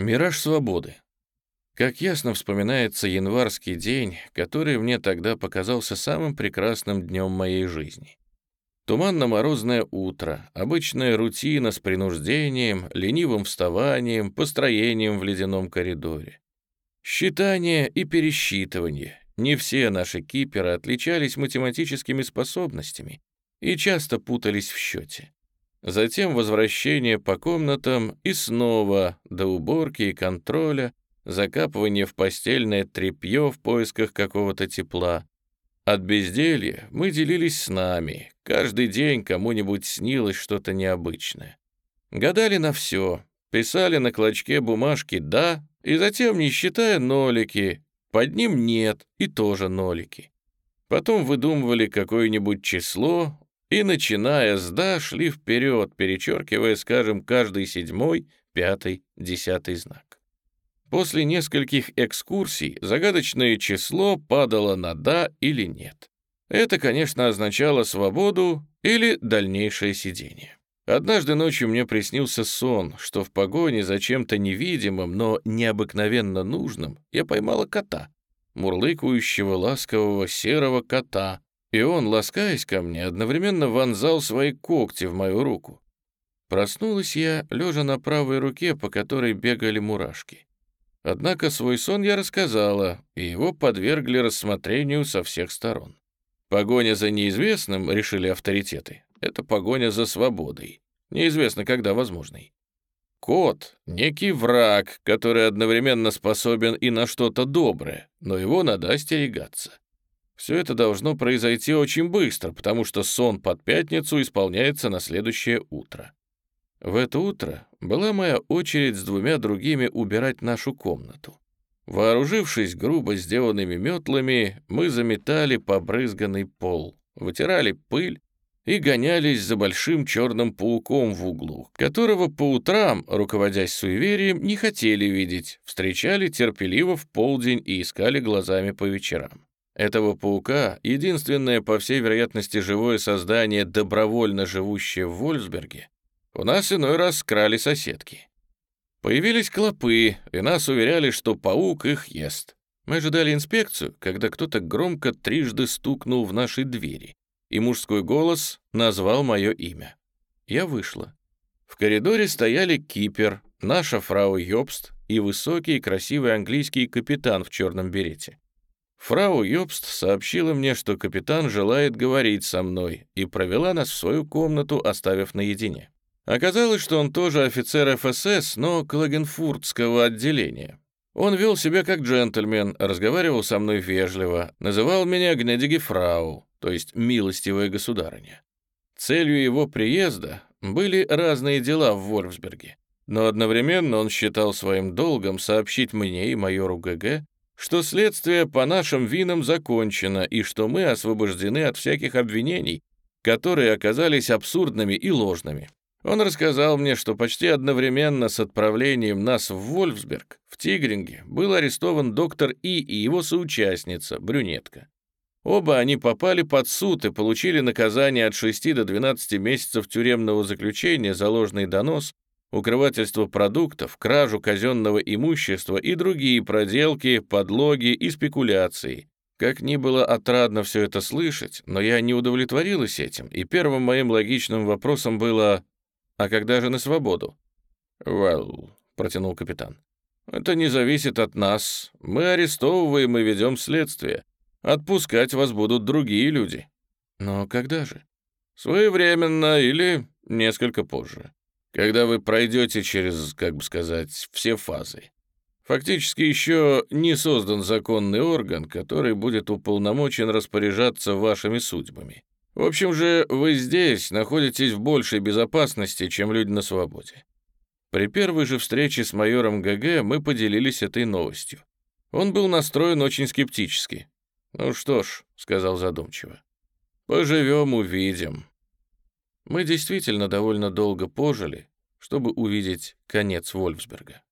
Мираж свободы. Как ясно вспоминается январский день, который мне тогда показался самым прекрасным днем моей жизни. Туманно-морозное утро, обычная рутина с принуждением, ленивым вставанием, построением в ледяном коридоре. Считание и пересчитывание. Не все наши киперы отличались математическими способностями и часто путались в счете. Затем возвращение по комнатам и снова до уборки и контроля, закапывание в постельное тряпье в поисках какого-то тепла. От безделья мы делились с нами. Каждый день кому-нибудь снилось что-то необычное. Гадали на все, писали на клочке бумажки «да», и затем, не считая нолики, под ним «нет» и тоже нолики. Потом выдумывали какое-нибудь число, и, начиная с «да», шли вперед, перечеркивая, скажем, каждый седьмой, пятый, десятый знак. После нескольких экскурсий загадочное число падало на «да» или «нет». Это, конечно, означало свободу или дальнейшее сидение. Однажды ночью мне приснился сон, что в погоне за чем-то невидимым, но необыкновенно нужным я поймала кота, мурлыкающего ласкового серого кота, и он, ласкаясь ко мне, одновременно вонзал свои когти в мою руку. Проснулась я, лежа на правой руке, по которой бегали мурашки. Однако свой сон я рассказала, и его подвергли рассмотрению со всех сторон. Погоня за неизвестным, решили авторитеты, это погоня за свободой, неизвестно когда возможной. Кот — некий враг, который одновременно способен и на что-то доброе, но его надо остерегаться. Все это должно произойти очень быстро, потому что сон под пятницу исполняется на следующее утро. В это утро была моя очередь с двумя другими убирать нашу комнату. Вооружившись грубо сделанными метлами, мы заметали побрызганный пол, вытирали пыль и гонялись за большим черным пауком в углу, которого по утрам, руководясь суеверием, не хотели видеть, встречали терпеливо в полдень и искали глазами по вечерам. Этого паука, единственное, по всей вероятности, живое создание, добровольно живущее в Вольсберге, у нас иной раз крали соседки. Появились клопы, и нас уверяли, что паук их ест. Мы ожидали инспекцию, когда кто-то громко трижды стукнул в наши двери, и мужской голос назвал мое имя. Я вышла. В коридоре стояли кипер, наша фрау Йобст и высокий красивый английский капитан в черном берете. Фрау Йобст сообщила мне, что капитан желает говорить со мной, и провела нас в свою комнату, оставив наедине. Оказалось, что он тоже офицер ФСС, но Клагенфуртского отделения. Он вел себя как джентльмен, разговаривал со мной вежливо, называл меня гнедиги фрау, то есть милостивая государыня. Целью его приезда были разные дела в Вольфсберге, но одновременно он считал своим долгом сообщить мне и майору ГГ, что следствие по нашим винам закончено и что мы освобождены от всяких обвинений, которые оказались абсурдными и ложными. Он рассказал мне, что почти одновременно с отправлением нас в Вольфсберг, в Тигринге, был арестован доктор И и его соучастница, брюнетка. Оба они попали под суд и получили наказание от 6 до 12 месяцев тюремного заключения за ложный донос укрывательство продуктов, кражу казенного имущества и другие проделки, подлоги и спекуляции. Как ни было отрадно все это слышать, но я не удовлетворилась этим, и первым моим логичным вопросом было «А когда же на свободу?» «Well», — протянул капитан, — «это не зависит от нас. Мы арестовываем и ведем следствие. Отпускать вас будут другие люди». «Но когда же?» «Своевременно или несколько позже когда вы пройдете через, как бы сказать, все фазы. Фактически еще не создан законный орган, который будет уполномочен распоряжаться вашими судьбами. В общем же, вы здесь находитесь в большей безопасности, чем люди на свободе. При первой же встрече с майором ГГ мы поделились этой новостью. Он был настроен очень скептически. «Ну что ж», — сказал задумчиво, — «поживем, увидим». Мы действительно довольно долго пожили, чтобы увидеть конец Вольфсберга.